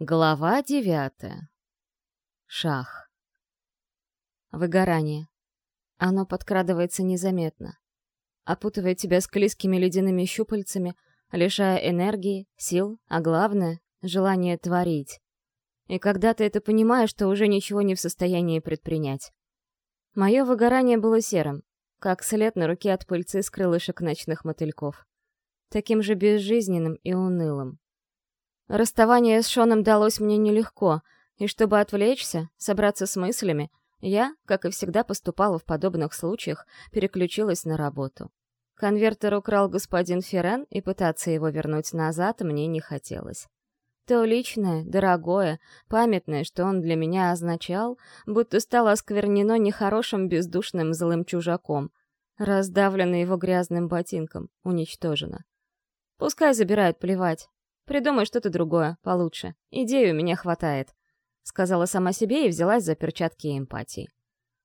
Глава девятая. Шах. Выгорание. Оно подкрадывается незаметно. Опутывает тебя склизкими ледяными щупальцами, лишая энергии, сил, а главное — желания творить. И когда ты это понимаешь, то уже ничего не в состоянии предпринять. Мое выгорание было серым, как след на руке от пыльцы с крылышек ночных мотыльков. Таким же безжизненным и унылым. Расставание с Шоном далось мне нелегко, и чтобы отвлечься, собраться с мыслями, я, как и всегда поступала в подобных случаях, переключилась на работу. Конвертер украл господин Ферен, и пытаться его вернуть назад мне не хотелось. То личное, дорогое, памятное, что он для меня означал, будто стало осквернено нехорошим бездушным злым чужаком, раздавлено его грязным ботинком, уничтожено. Пускай забирают, плевать, Придумай что-то другое, получше. Идею у меня хватает», — сказала сама себе и взялась за перчатки эмпатии.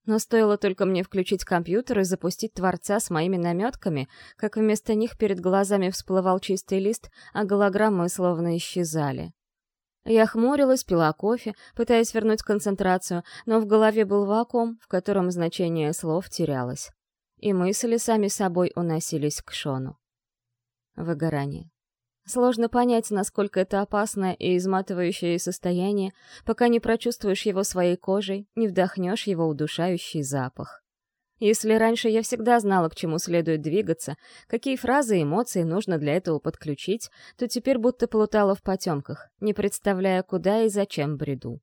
Но стоило только мне включить компьютер и запустить Творца с моими наметками, как вместо них перед глазами всплывал чистый лист, а голограммы словно исчезали. Я хмурилась, пила кофе, пытаясь вернуть концентрацию, но в голове был вакуум, в котором значение слов терялось. И мысли сами собой уносились к Шону. Выгорание. Сложно понять, насколько это опасное и изматывающее состояние, пока не прочувствуешь его своей кожей, не вдохнешь его удушающий запах. Если раньше я всегда знала, к чему следует двигаться, какие фразы и эмоции нужно для этого подключить, то теперь будто плутала в потемках, не представляя, куда и зачем бреду.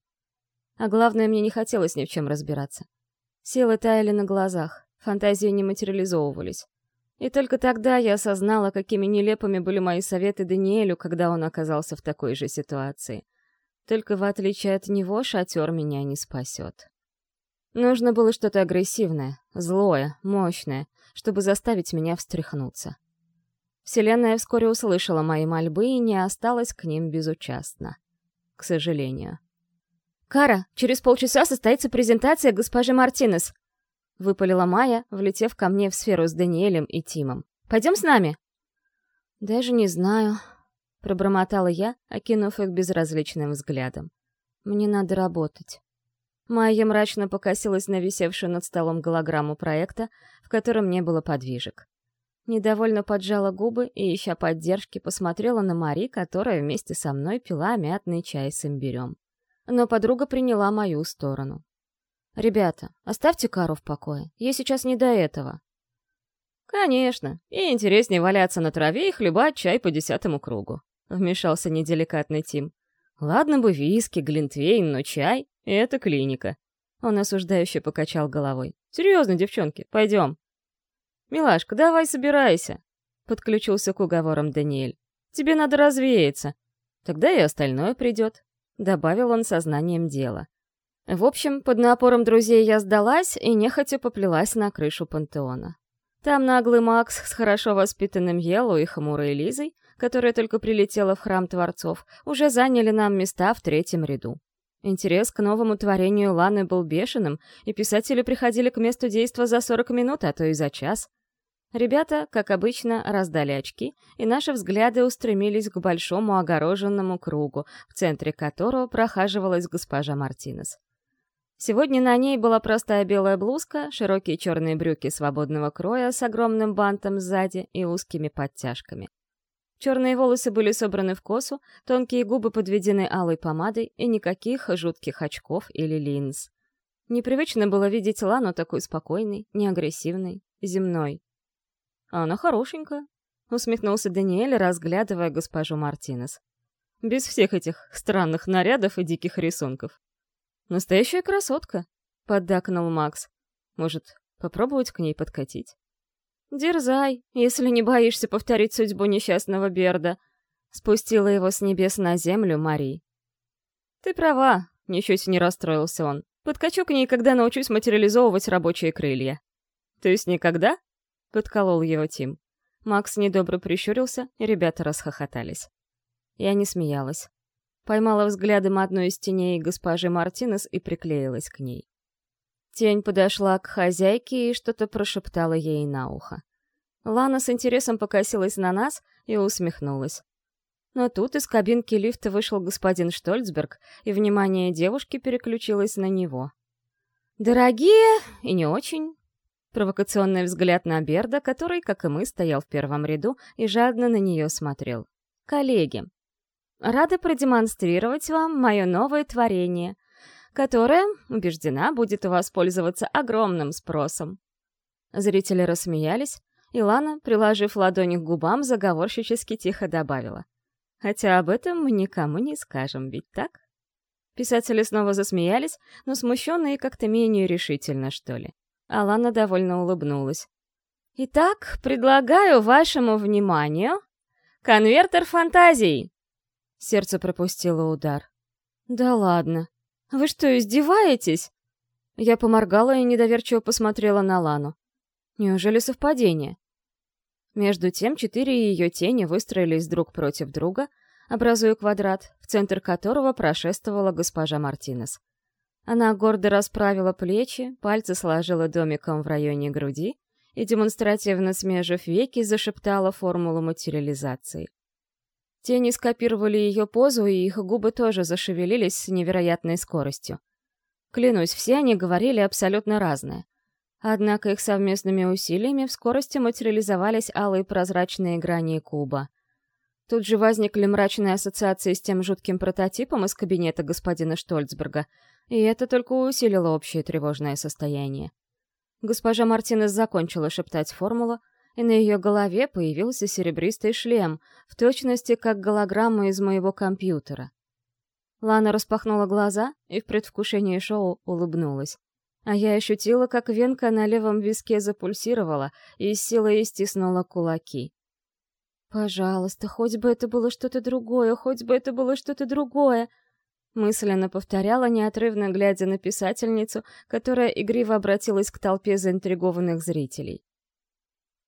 А главное, мне не хотелось ни в чем разбираться. Силы таяли на глазах, фантазии не материализовывались. И только тогда я осознала, какими нелепыми были мои советы Даниэлю, когда он оказался в такой же ситуации. Только в отличие от него шатер меня не спасет. Нужно было что-то агрессивное, злое, мощное, чтобы заставить меня встряхнуться. Вселенная вскоре услышала мои мольбы и не осталась к ним безучастна. К сожалению. «Кара, через полчаса состоится презентация госпожи Мартинес», — выпалила Майя, влетев ко мне в сферу с Даниэлем и Тимом. «Пойдем с нами?» «Даже не знаю», — пробормотала я, окинув их безразличным взглядом. «Мне надо работать». Майя мрачно покосилась на висевшую над столом голограмму проекта, в котором не было подвижек. Недовольно поджала губы и, ища поддержки, посмотрела на Мари, которая вместе со мной пила мятный чай с имбирем. Но подруга приняла мою сторону. «Ребята, оставьте Кару в покое. Ей сейчас не до этого». «Конечно. И интереснее валяться на траве и хлебать чай по десятому кругу», — вмешался неделикатный Тим. «Ладно бы виски, глинтвейн, но чай — это клиника». Он осуждающе покачал головой. «Серьезно, девчонки, пойдем». «Милашка, давай собирайся», — подключился к уговорам Даниэль. «Тебе надо развеяться. Тогда и остальное придет», — добавил он сознанием дела. В общем, под напором друзей я сдалась и нехотя поплелась на крышу пантеона. Там наглый Макс с хорошо воспитанным Елу и хмурой Лизой, которая только прилетела в храм Творцов, уже заняли нам места в третьем ряду. Интерес к новому творению Ланы был бешеным, и писатели приходили к месту действа за 40 минут, а то и за час. Ребята, как обычно, раздали очки, и наши взгляды устремились к большому огороженному кругу, в центре которого прохаживалась госпожа Мартинес. Сегодня на ней была простая белая блузка, широкие черные брюки свободного кроя с огромным бантом сзади и узкими подтяжками. Черные волосы были собраны в косу, тонкие губы подведены алой помадой и никаких жутких очков или линз. Непривычно было видеть Лану такой спокойной, неагрессивной, земной. «А она хорошенькая», — усмехнулся Даниэль, разглядывая госпожу Мартинес. «Без всех этих странных нарядов и диких рисунков». «Настоящая красотка», — поддакнул Макс. «Может, попробовать к ней подкатить?» «Дерзай, если не боишься повторить судьбу несчастного Берда», — спустила его с небес на землю Мари. «Ты права», — ничуть не расстроился он. «Подкачу к ней, когда научусь материализовывать рабочие крылья». «То есть никогда?» — подколол его Тим. Макс недобро прищурился, и ребята расхохотались. Я не смеялась. Поймала взглядом одну из теней госпожи Мартинес и приклеилась к ней. Тень подошла к хозяйке и что-то прошептала ей на ухо. Лана с интересом покосилась на нас и усмехнулась. Но тут из кабинки лифта вышел господин Штольцберг, и внимание девушки переключилось на него. «Дорогие и не очень». Провокационный взгляд на Берда, который, как и мы, стоял в первом ряду и жадно на нее смотрел. «Коллеги, рады продемонстрировать вам мое новое творение, которое, убеждена, будет у вас пользоваться огромным спросом». Зрители рассмеялись, и Лана, приложив ладони к губам, заговорщически тихо добавила. Хотя об этом мы никому не скажем, ведь так? Писатели снова засмеялись, но смущенно и как-то менее решительно, что ли. Алана довольно улыбнулась. «Итак, предлагаю вашему вниманию конвертер фантазий!» Сердце пропустило удар. «Да ладно. Вы что, издеваетесь?» Я поморгала и недоверчиво посмотрела на Лану. «Неужели совпадение?» Между тем четыре ее тени выстроились друг против друга, образуя квадрат, в центр которого прошествовала госпожа Мартинес. Она гордо расправила плечи, пальцы сложила домиком в районе груди и, демонстративно смежив веки, зашептала формулу материализации. Тени скопировали ее позу, и их губы тоже зашевелились с невероятной скоростью. Клянусь, все они говорили абсолютно разное. Однако их совместными усилиями в скорости материализовались алые прозрачные грани куба. Тут же возникли мрачные ассоциации с тем жутким прототипом из кабинета господина Штольцберга, и это только усилило общее тревожное состояние. Госпожа Мартинес закончила шептать формулу, и на ее голове появился серебристый шлем, в точности как голограмма из моего компьютера. Лана распахнула глаза и в предвкушении шоу улыбнулась. А я ощутила, как венка на левом виске запульсировала и с силой стиснула кулаки. «Пожалуйста, хоть бы это было что-то другое, хоть бы это было что-то другое!» Мысленно повторяла, неотрывно глядя на писательницу, которая игриво обратилась к толпе заинтригованных зрителей.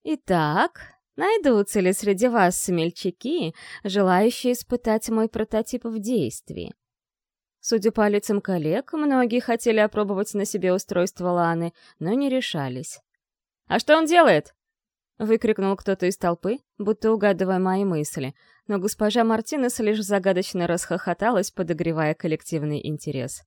«Итак, найдутся ли среди вас смельчаки, желающие испытать мой прототип в действии?» Судя по лицам коллег, многие хотели опробовать на себе устройство Ланы, но не решались. «А что он делает?» — выкрикнул кто-то из толпы, будто угадывая мои мысли, но госпожа Мартинес лишь загадочно расхохоталась, подогревая коллективный интерес.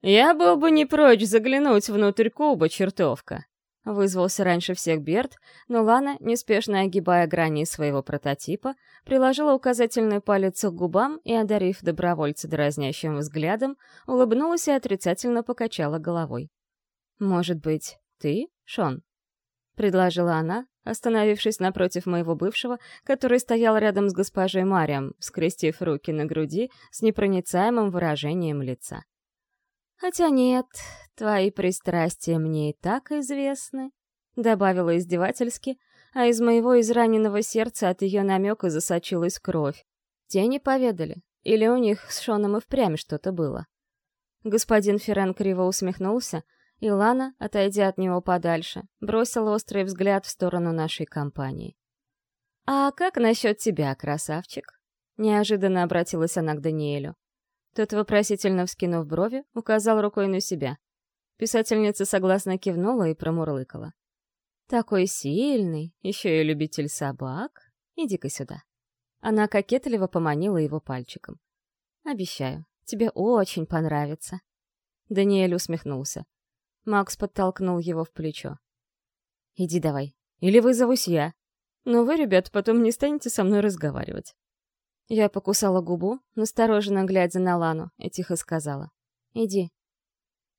«Я был бы не прочь заглянуть внутрь куба, чертовка!» Вызвался раньше всех Берт, но Лана, неспешно огибая грани своего прототипа, приложила указательный палец к губам и, одарив добровольца дразнящим взглядом, улыбнулась и отрицательно покачала головой. «Может быть, ты, Шон?» — предложила она, остановившись напротив моего бывшего, который стоял рядом с госпожей Мариам, скрестив руки на груди с непроницаемым выражением лица. «Хотя нет, твои пристрастия мне и так известны», — добавила издевательски, а из моего израненного сердца от ее намека засочилась кровь. Те не поведали, или у них с Шоном и впрямь что-то было. Господин Феррен криво усмехнулся, и Лана, отойдя от него подальше, бросила острый взгляд в сторону нашей компании. «А как насчет тебя, красавчик?» Неожиданно обратилась она к Даниэлю. Тот, вопросительно вскинув брови, указал рукой на себя. Писательница согласно кивнула и промурлыкала. «Такой сильный, еще и любитель собак. Иди-ка сюда». Она кокетливо поманила его пальчиком. «Обещаю, тебе очень понравится». Даниэль усмехнулся. Макс подтолкнул его в плечо. «Иди давай, или вызовусь я. Но вы, ребят, потом не станете со мной разговаривать». Я покусала губу, настороженно глядя на Лану, и тихо сказала. «Иди».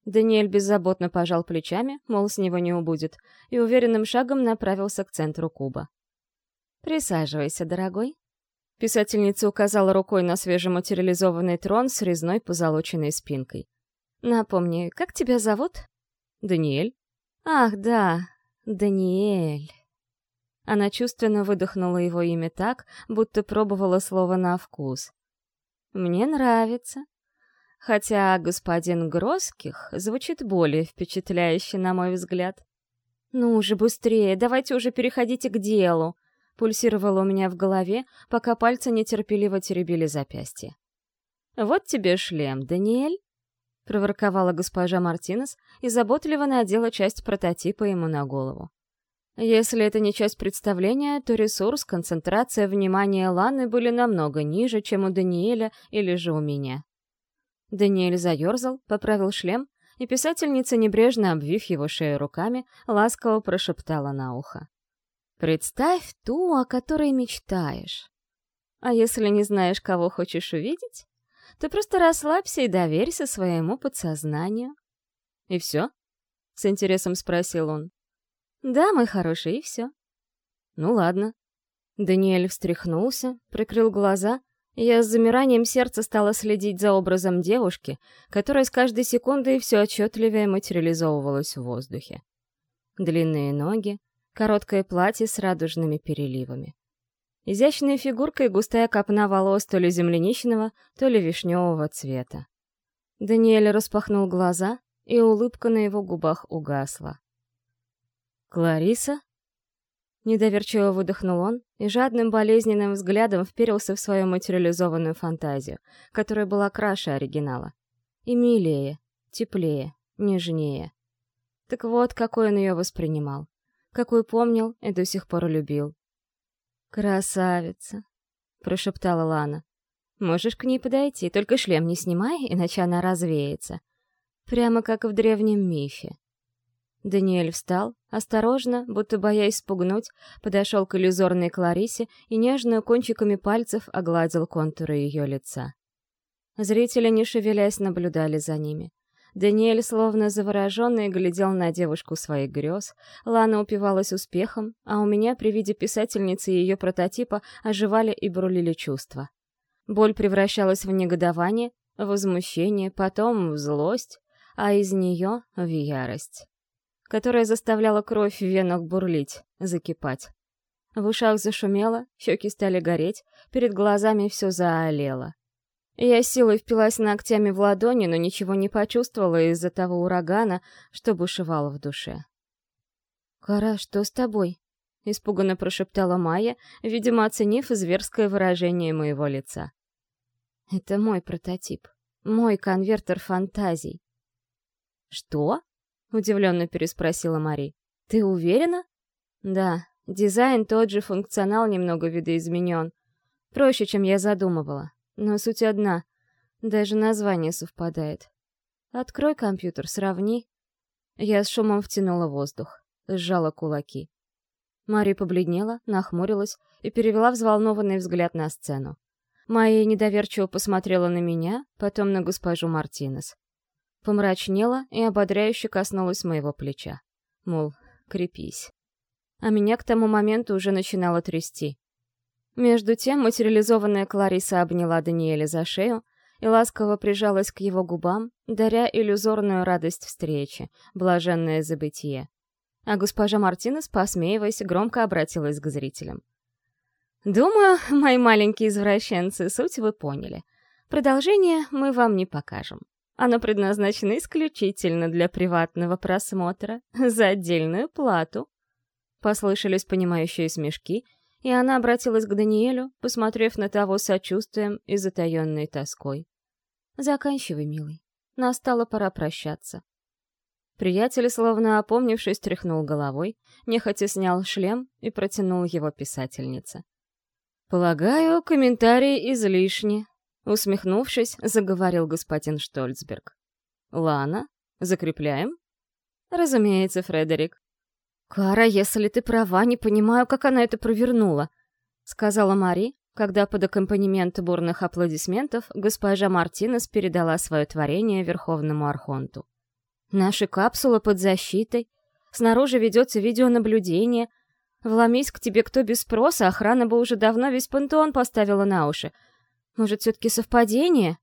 Даниэль беззаботно пожал плечами, мол, с него не убудет, и уверенным шагом направился к центру куба. «Присаживайся, дорогой». Писательница указала рукой на свежематериализованный трон с резной позолоченной спинкой. «Напомни, как тебя зовут?» «Даниэль». «Ах, да, Даниэль». Она чувственно выдохнула его имя так, будто пробовала слово на вкус. «Мне нравится. Хотя господин Гроских звучит более впечатляюще, на мой взгляд. Ну уже быстрее, давайте уже переходите к делу!» Пульсировало у меня в голове, пока пальцы нетерпеливо теребили запястье. «Вот тебе шлем, Даниэль!» — проворковала госпожа Мартинес и заботливо надела часть прототипа ему на голову. Если это не часть представления, то ресурс, концентрация внимания Ланы были намного ниже, чем у Даниэля или же у меня. Даниэль заерзал, поправил шлем, и писательница, небрежно обвив его шею руками, ласково прошептала на ухо. «Представь ту, о которой мечтаешь. А если не знаешь, кого хочешь увидеть, то просто расслабься и доверься своему подсознанию». «И все?» — с интересом спросил он. «Да, мой хороший, и все». «Ну ладно». Даниэль встряхнулся, прикрыл глаза я с замиранием сердца стала следить за образом девушки, которая с каждой секундой все отчетливее материализовывалась в воздухе. Длинные ноги, короткое платье с радужными переливами. Изящная фигурка и густая копна волос то ли земляничного, то ли вишневого цвета. Даниэль распахнул глаза, и улыбка на его губах угасла. «Клариса?» Недоверчиво выдохнул он и жадным болезненным взглядом вперился в свою материализованную фантазию, которая была краше оригинала. И милее, теплее, нежнее. Так вот, какой он ее воспринимал. Какой помнил и до сих пор любил. «Красавица!» — прошептала Лана. «Можешь к ней подойти, только шлем не снимай, иначе она развеется. Прямо как в древнем мифе. Даниэль встал, осторожно, будто боясь спугнуть, подошел к иллюзорной Кларисе и нежно кончиками пальцев огладил контуры ее лица. Зрители, не шевелясь, наблюдали за ними. Даниэль, словно завороженный, глядел на девушку своих грез, Лана упивалась успехом, а у меня при виде писательницы и ее прототипа оживали и брулили чувства. Боль превращалась в негодование, возмущение, потом в злость, а из нее — в ярость которая заставляла кровь в венах бурлить, закипать. В ушах зашумело, щеки стали гореть, перед глазами все заолело. Я силой впилась ногтями в ладони, но ничего не почувствовала из-за того урагана, что бушевало в душе. «Кара, что с тобой?» — испуганно прошептала Майя, видимо, оценив зверское выражение моего лица. «Это мой прототип. Мой конвертер фантазий». «Что?» — удивленно переспросила Мари. «Ты уверена?» «Да, дизайн тот же, функционал немного видоизменен. Проще, чем я задумывала. Но суть одна. Даже название совпадает. Открой компьютер, сравни». Я с шумом втянула воздух, сжала кулаки. Мари побледнела, нахмурилась и перевела взволнованный взгляд на сцену. Майя недоверчиво посмотрела на меня, потом на госпожу Мартинес помрачнела и ободряюще коснулась моего плеча. Мол, крепись. А меня к тому моменту уже начинало трясти. Между тем материализованная Клариса обняла Даниэля за шею и ласково прижалась к его губам, даря иллюзорную радость встречи, блаженное забытие. А госпожа Мартинес, посмеиваясь, громко обратилась к зрителям. «Думаю, мои маленькие извращенцы, суть вы поняли. Продолжение мы вам не покажем. Оно предназначено исключительно для приватного просмотра, за отдельную плату. Послышались понимающие смешки, и она обратилась к Даниэлю, посмотрев на того сочувствием и затаенной тоской. «Заканчивай, милый. Настала пора прощаться». Приятель, словно опомнившись, тряхнул головой, нехотя снял шлем и протянул его писательнице. «Полагаю, комментарии излишни», Усмехнувшись, заговорил господин Штольцберг. «Лана, закрепляем?» «Разумеется, Фредерик». «Кара, если ты права, не понимаю, как она это провернула», — сказала Мари, когда под аккомпанемент бурных аплодисментов госпожа Мартинес передала свое творение Верховному Архонту. «Наши капсулы под защитой, снаружи ведется видеонаблюдение. Вломись к тебе кто без спроса, охрана бы уже давно весь пантеон поставила на уши. Может, все-таки совпадение?»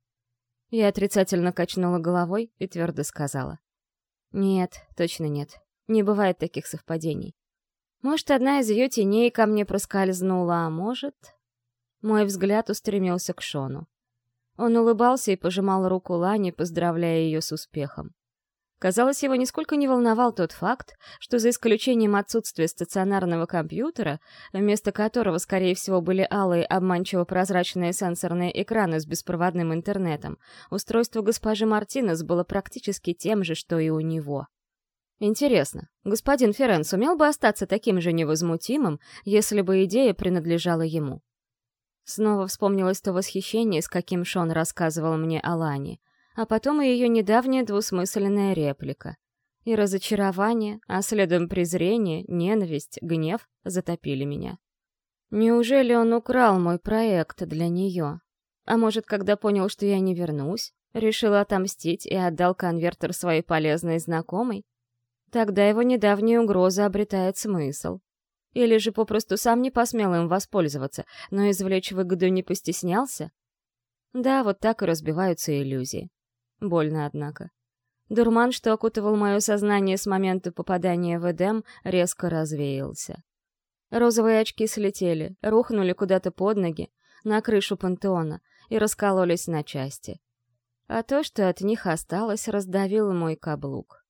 Я отрицательно качнула головой и твердо сказала. «Нет, точно нет. Не бывает таких совпадений. Может, одна из ее теней ко мне проскользнула, а может...» Мой взгляд устремился к Шону. Он улыбался и пожимал руку Лане, поздравляя ее с успехом. Казалось, его нисколько не волновал тот факт, что за исключением отсутствия стационарного компьютера, вместо которого, скорее всего, были алые обманчиво-прозрачные сенсорные экраны с беспроводным интернетом, устройство госпожи Мартинес было практически тем же, что и у него. Интересно, господин Ферен сумел бы остаться таким же невозмутимым, если бы идея принадлежала ему? Снова вспомнилось то восхищение, с каким Шон рассказывал мне о Лане, а потом и ее недавняя двусмысленная реплика. И разочарование, а следом презрение, ненависть, гнев затопили меня. Неужели он украл мой проект для нее? А может, когда понял, что я не вернусь, решил отомстить и отдал конвертер своей полезной знакомой? Тогда его недавняя угроза обретает смысл. Или же попросту сам не посмел им воспользоваться, но извлечь выгоду не постеснялся? Да, вот так и разбиваются иллюзии. Больно, однако. Дурман, что окутывал мое сознание с момента попадания в Эдем, резко развеялся. Розовые очки слетели, рухнули куда-то под ноги, на крышу пантеона, и раскололись на части. А то, что от них осталось, раздавило мой каблук.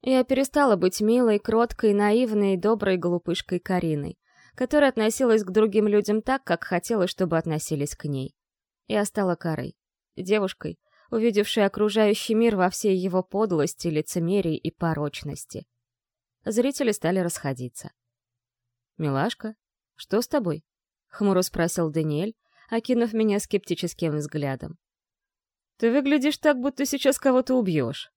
Я перестала быть милой, кроткой, наивной и доброй глупышкой Кариной, которая относилась к другим людям так, как хотела, чтобы относились к ней. Я стала Карой, девушкой, увидевшей окружающий мир во всей его подлости, лицемерии и порочности. Зрители стали расходиться. «Милашка, что с тобой?» — хмуро спросил Даниэль, окинув меня скептическим взглядом. «Ты выглядишь так, будто сейчас кого-то убьешь».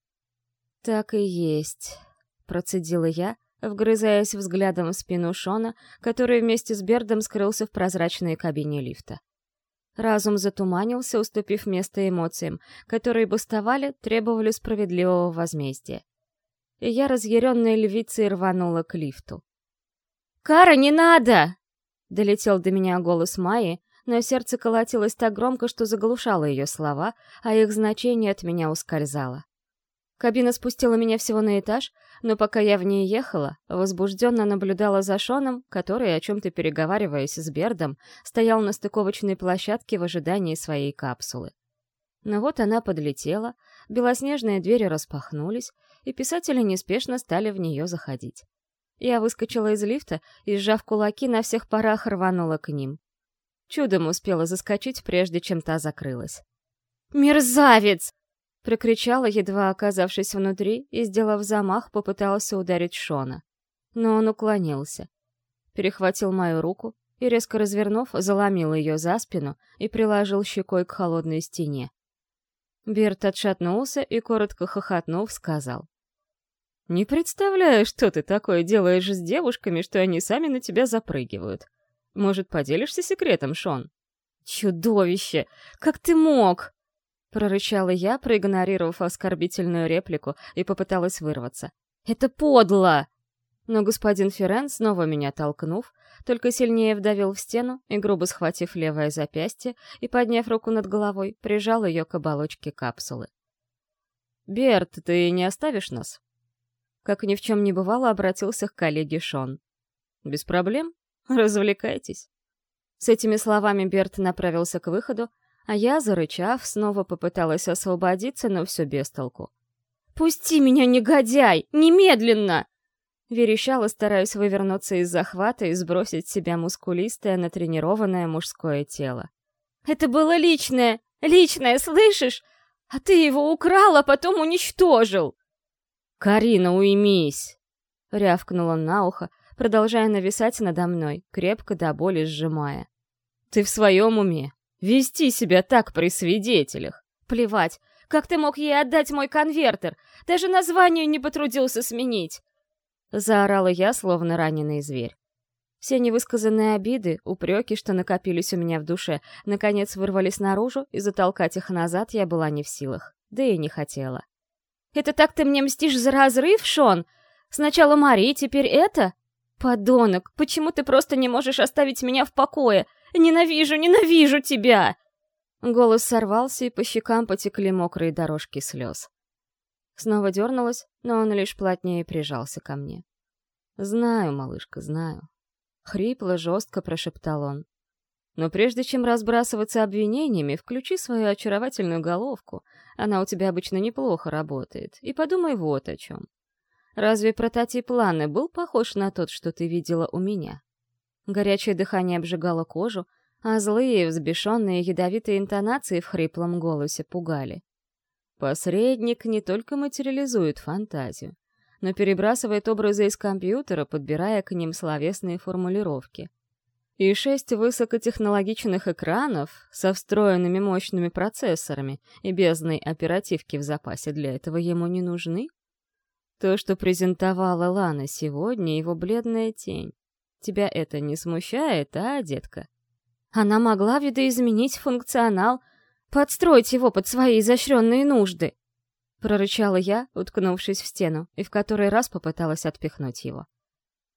«Так и есть», — процедила я, вгрызаясь взглядом в спину Шона, который вместе с Бердом скрылся в прозрачной кабине лифта. Разум затуманился, уступив место эмоциям, которые бастовали, требовали справедливого возмездия. И я, разъяренная львицей, рванула к лифту. «Кара, не надо!» — долетел до меня голос Майи, но сердце колотилось так громко, что заглушало ее слова, а их значение от меня ускользало. Кабина спустила меня всего на этаж, но пока я в ней ехала, возбужденно наблюдала за Шоном, который, о чем-то переговариваясь с Бердом, стоял на стыковочной площадке в ожидании своей капсулы. Но вот она подлетела, белоснежные двери распахнулись, и писатели неспешно стали в нее заходить. Я выскочила из лифта и, сжав кулаки, на всех парах рванула к ним. Чудом успела заскочить, прежде чем та закрылась. «Мерзавец!» Прокричала, едва оказавшись внутри, и, сделав замах, попытался ударить Шона. Но он уклонился. Перехватил мою руку и, резко развернув, заломил ее за спину и приложил щекой к холодной стене. Берт отшатнулся и, коротко хохотнув, сказал. «Не представляю, что ты такое делаешь с девушками, что они сами на тебя запрыгивают. Может, поделишься секретом, Шон?» «Чудовище! Как ты мог?» Прорычала я, проигнорировав оскорбительную реплику, и попыталась вырваться. «Это подло!» Но господин Ферен, снова меня толкнув, только сильнее вдавил в стену и, грубо схватив левое запястье и, подняв руку над головой, прижал ее к оболочке капсулы. «Берт, ты не оставишь нас?» Как ни в чем не бывало, обратился к коллеге Шон. «Без проблем. Развлекайтесь». С этими словами Берт направился к выходу, а я, зарычав, снова попыталась освободиться, но все без толку. «Пусти меня, негодяй! Немедленно!» Верещала, стараясь вывернуться из захвата и сбросить с себя мускулистое, натренированное мужское тело. «Это было личное! Личное, слышишь? А ты его украл, а потом уничтожил!» «Карина, уймись!» — рявкнул он на ухо, продолжая нависать надо мной, крепко до боли сжимая. «Ты в своем уме? Вести себя так при свидетелях. Плевать, как ты мог ей отдать мой конвертер? Даже название не потрудился сменить. Заорала я, словно раненый зверь. Все невысказанные обиды, упреки, что накопились у меня в душе, наконец вырвались наружу, и затолкать их назад я была не в силах. Да и не хотела. «Это так ты мне мстишь за разрыв, Шон? Сначала Мари, теперь это? Подонок, почему ты просто не можешь оставить меня в покое? Ненавижу, ненавижу тебя!» Голос сорвался, и по щекам потекли мокрые дорожки слез. Снова дернулась, но он лишь плотнее прижался ко мне. «Знаю, малышка, знаю». Хрипло, жестко прошептал он. «Но прежде чем разбрасываться обвинениями, включи свою очаровательную головку. Она у тебя обычно неплохо работает. И подумай вот о чем. Разве прототип Ланы был похож на тот, что ты видела у меня?» Горячее дыхание обжигало кожу, а злые, взбешенные, ядовитые интонации в хриплом голосе пугали. Посредник не только материализует фантазию. но перебрасывает образы из компьютера, подбирая к ним словесные формулировки. И шесть высокотехнологичных экранов со встроенными мощными процессорами и бездной оперативки в запасе для этого ему не нужны? То, что презентовала Лана сегодня, его бледная тень. Тебя это не смущает, а, детка? Она могла видоизменить функционал, подстроить его под свои изощренные нужды. Прорычала я, уткнувшись в стену, и в который раз попыталась отпихнуть его.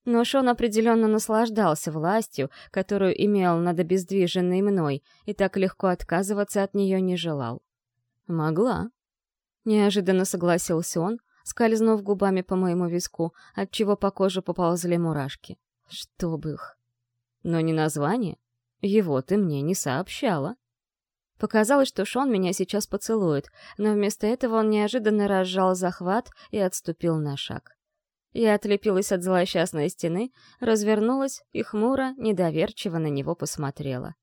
Но Шон определенно наслаждался властью, которую имел над обездвиженной мной, и так легко отказываться от нее не желал. «Могла». Неожиданно согласился он, скользнув губами по моему виску, отчего по коже поползли мурашки. Чтоб их. Но не название. Его ты мне не сообщала. Показалось, что Шон меня сейчас поцелует, но вместо этого он неожиданно разжал захват и отступил на шаг. Я отлепилась от злосчастной стены, развернулась и хмуро, недоверчиво на него посмотрела.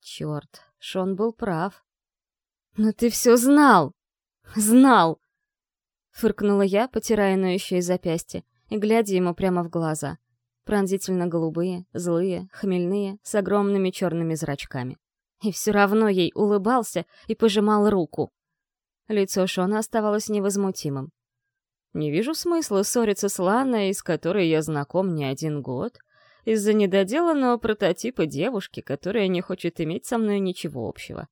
Черт, Шон был прав. «Но ты все знал! Знал!» Фыркнула я, потирая ноющие запястья и глядя ему прямо в глаза. Пронзительно голубые, злые, хмельные, с огромными черными зрачками. И все равно ей улыбался и пожимал руку. Лицо Шона оставалось невозмутимым. Не вижу смысла ссориться с Ланой, с которой я знаком не один год, из-за недоделанного прототипа девушки, которая не хочет иметь со мной ничего общего.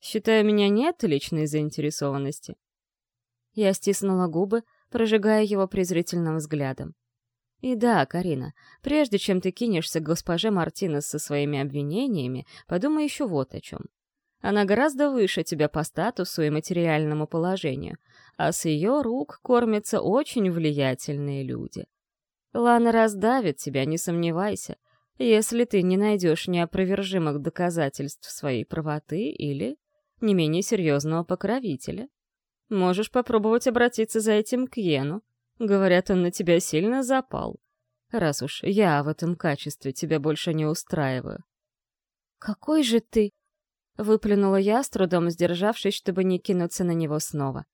Считаю, меня нет личной заинтересованности. Я стиснула губы, прожигая его презрительным взглядом. И да, Карина, прежде чем ты кинешься к госпоже Мартинес со своими обвинениями, подумай еще вот о чем. Она гораздо выше тебя по статусу и материальному положению, а с ее рук кормятся очень влиятельные люди. Лана раздавит тебя, не сомневайся, если ты не найдешь неопровержимых доказательств своей правоты или не менее серьезного покровителя. Можешь попробовать обратиться за этим к Йену. Говорят, он на тебя сильно запал. Раз уж я в этом качестве тебя больше не устраиваю. «Какой же ты...» Выплюнула я, с трудом сдержавшись, чтобы не кинуться на него снова.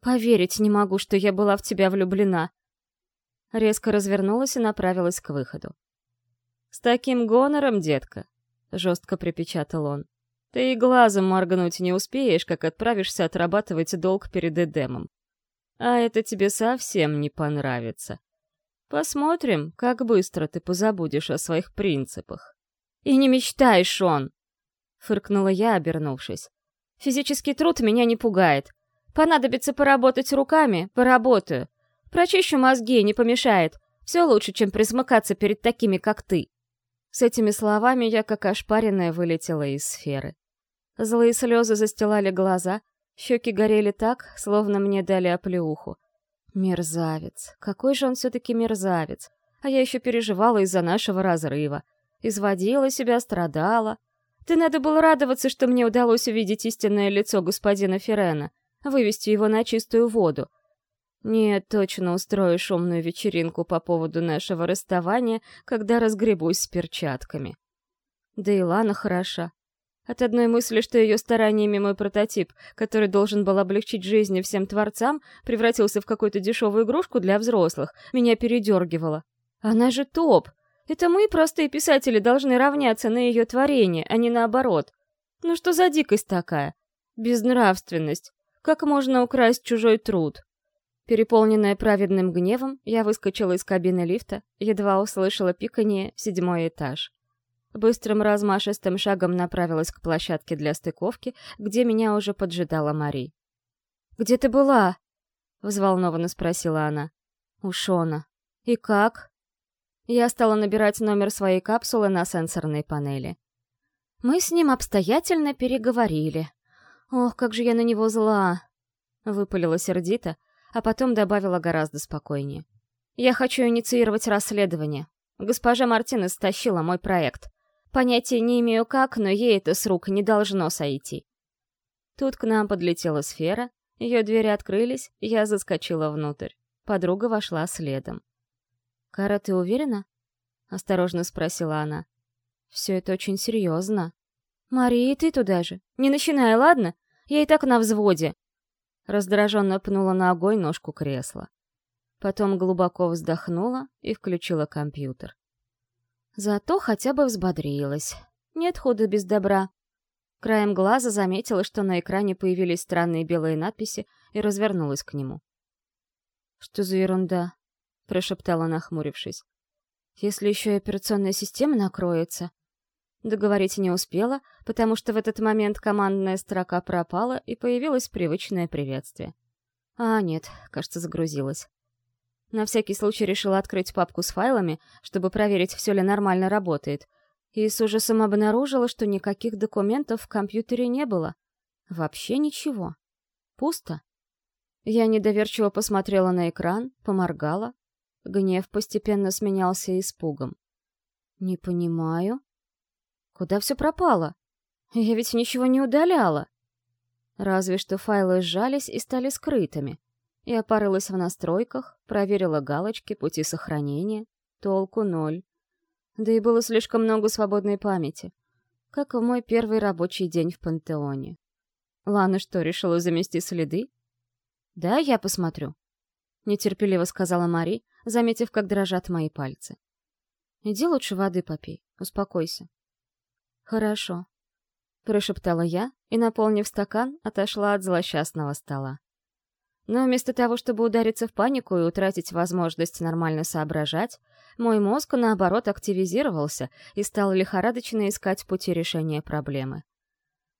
«Поверить не могу, что я была в тебя влюблена!» Резко развернулась и направилась к выходу. «С таким гонором, детка!» — жестко припечатал он. «Ты и глазом моргнуть не успеешь, как отправишься отрабатывать долг перед Эдемом. А это тебе совсем не понравится. Посмотрим, как быстро ты позабудешь о своих принципах». «И не мечтай, Шон!» фыркнула я, обернувшись. Физический труд меня не пугает. Понадобится поработать руками — поработаю. Прочищу мозги, не помешает. Все лучше, чем присмыкаться перед такими, как ты. С этими словами я, как ошпаренная, вылетела из сферы. Злые слезы застилали глаза, щеки горели так, словно мне дали оплеуху. Мерзавец. Какой же он все-таки мерзавец. А я еще переживала из-за нашего разрыва. Изводила себя, страдала. Ты надо было радоваться, что мне удалось увидеть истинное лицо господина Ферена, вывести его на чистую воду. Нет, точно устрою шумную вечеринку по поводу нашего расставания, когда разгребусь с перчатками. Да и Лана хороша. От одной мысли, что ее стараниями мой прототип, который должен был облегчить жизнь всем творцам, превратился в какую-то дешевую игрушку для взрослых, меня передергивало. Она же топ! Это мы, простые писатели, должны равняться на ее творение, а не наоборот. Ну что за дикость такая? Безнравственность. Как можно украсть чужой труд? Переполненная праведным гневом, я выскочила из кабины лифта, едва услышала пиканье седьмой этаж. Быстрым размашистым шагом направилась к площадке для стыковки, где меня уже поджидала Мари. «Где ты была?» — взволнованно спросила она. «У Шона. И как?» Я стала набирать номер своей капсулы на сенсорной панели. Мы с ним обстоятельно переговорили. Ох, как же я на него зла! Выпалила сердито, а потом добавила гораздо спокойнее. Я хочу инициировать расследование. Госпожа Мартинес стащила мой проект. Понятия не имею как, но ей это с рук не должно сойти. Тут к нам подлетела сфера, ее двери открылись, я заскочила внутрь. Подруга вошла следом. «Кара, ты уверена?» — осторожно спросила она. «Все это очень серьезно». «Мария, ты туда же. Не начинай, ладно? Я и так на взводе». Раздраженно пнула на огонь ножку кресла. Потом глубоко вздохнула и включила компьютер. Зато хотя бы взбодрилась. Нет худа без добра. Краем глаза заметила, что на экране появились странные белые надписи, и развернулась к нему. «Что за ерунда?» — прошептала, нахмурившись. «Если еще и операционная система накроется...» Договорить не успела, потому что в этот момент командная строка пропала, и появилось привычное приветствие. А, нет, кажется, загрузилась. На всякий случай решила открыть папку с файлами, чтобы проверить, все ли нормально работает. И с ужасом обнаружила, что никаких документов в компьютере не было. Вообще ничего. Пусто. Я недоверчиво посмотрела на экран, поморгала. Гнев постепенно сменялся испугом. «Не понимаю. Куда все пропало? Я ведь ничего не удаляла». Разве что файлы сжались и стали скрытыми — я порылась в настройках, проверила галочки, пути сохранения. Толку ноль. Да и было слишком много свободной памяти. Как в мой первый рабочий день в пантеоне. Лана что, решила замести следы? «Да, я посмотрю», — нетерпеливо сказала Мари, заметив, как дрожат мои пальцы. «Иди лучше воды попей, успокойся». «Хорошо», — прошептала я и, наполнив стакан, отошла от злосчастного стола. Но вместо того, чтобы удариться в панику и утратить возможность нормально соображать, мой мозг, наоборот, активизировался и стал лихорадочно искать пути решения проблемы.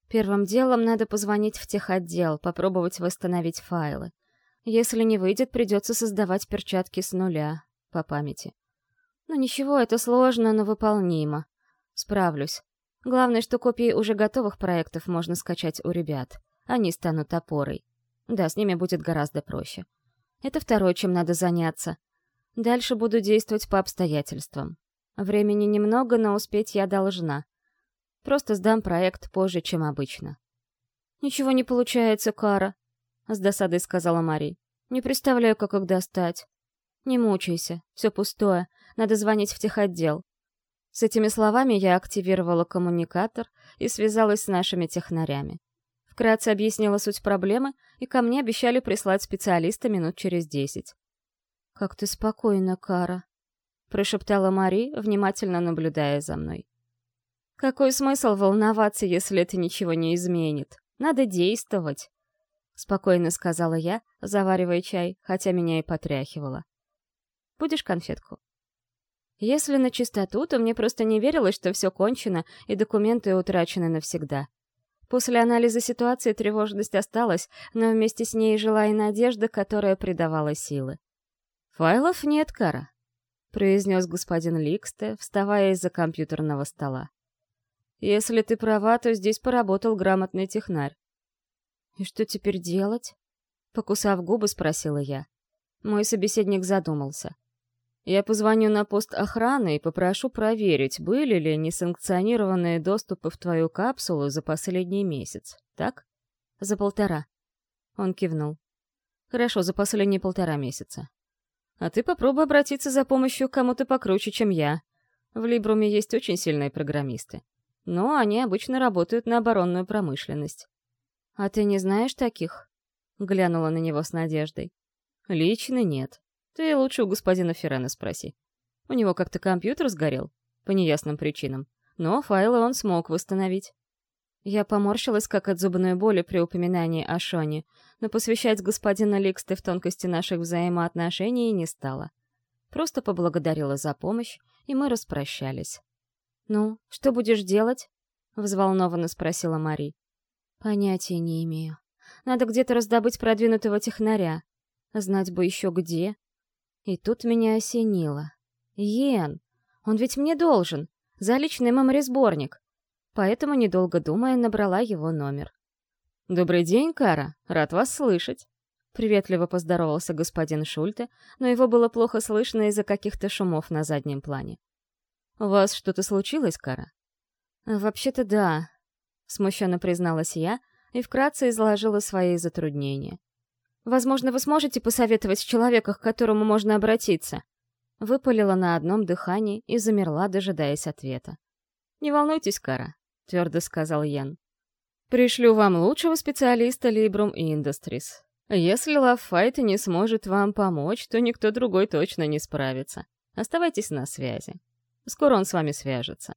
Первым делом надо позвонить в техотдел, попробовать восстановить файлы. Если не выйдет, придется создавать перчатки с нуля, по памяти. Ну ничего, это сложно, но выполнимо. Справлюсь. Главное, что копии уже готовых проектов можно скачать у ребят. Они станут опорой. Да, с ними будет гораздо проще. Это второе, чем надо заняться. Дальше буду действовать по обстоятельствам. Времени немного, но успеть я должна. Просто сдам проект позже, чем обычно. «Ничего не получается, Кара», — с досадой сказала Мари. «Не представляю, как их достать». «Не мучайся, все пустое, надо звонить в техотдел». С этими словами я активировала коммуникатор и связалась с нашими технарями. Вкратце объяснила суть проблемы, и ко мне обещали прислать специалиста минут через десять. «Как ты спокойна, Кара», — прошептала Мари, внимательно наблюдая за мной. «Какой смысл волноваться, если это ничего не изменит? Надо действовать», — спокойно сказала я, заваривая чай, хотя меня и потряхивало. «Будешь конфетку?» Если на чистоту, то мне просто не верилось, что все кончено и документы утрачены навсегда. После анализа ситуации тревожность осталась, но вместе с ней жила и надежда, которая придавала силы. «Файлов нет, Кара», — произнес господин Ликсте, вставая из-за компьютерного стола. «Если ты права, то здесь поработал грамотный технарь». «И что теперь делать?» — покусав губы, спросила я. Мой собеседник задумался. Я позвоню на пост охраны и попрошу проверить, были ли несанкционированные доступы в твою капсулу за последний месяц, так? За полтора. Он кивнул. Хорошо, за последние полтора месяца. А ты попробуй обратиться за помощью к кому-то покруче, чем я. В Либруме есть очень сильные программисты. Но они обычно работают на оборонную промышленность. А ты не знаешь таких? Глянула на него с надеждой. Лично нет. Ты лучше у господина Феррена спроси. У него как-то компьютер сгорел, по неясным причинам, но файлы он смог восстановить. Я поморщилась, как от зубной боли при упоминании о Шоне, но посвящать господина Ликсте в тонкости наших взаимоотношений не стала. Просто поблагодарила за помощь, и мы распрощались. «Ну, что будешь делать?» — взволнованно спросила Мари. «Понятия не имею. Надо где-то раздобыть продвинутого технаря. Знать бы еще где. И тут меня осенило. Йен! Он ведь мне должен! За личный мемори-сборник! Поэтому, недолго думая, набрала его номер. «Добрый день, Кара. Рад вас слышать». Приветливо поздоровался господин Шульте, но его было плохо слышно из-за каких-то шумов на заднем плане. «У вас что-то случилось, Кара?» «Вообще-то да», — смущенно призналась я и вкратце изложила свои затруднения. Возможно, вы сможете посоветовать человека, к которому можно обратиться?» Выпалила на одном дыхании и замерла, дожидаясь ответа. «Не волнуйтесь, Кара», — твердо сказал Ян. «Пришлю вам лучшего специалиста Librum Industries. Если Лавфайт не сможет вам помочь, то никто другой точно не справится. Оставайтесь на связи. Скоро он с вами свяжется.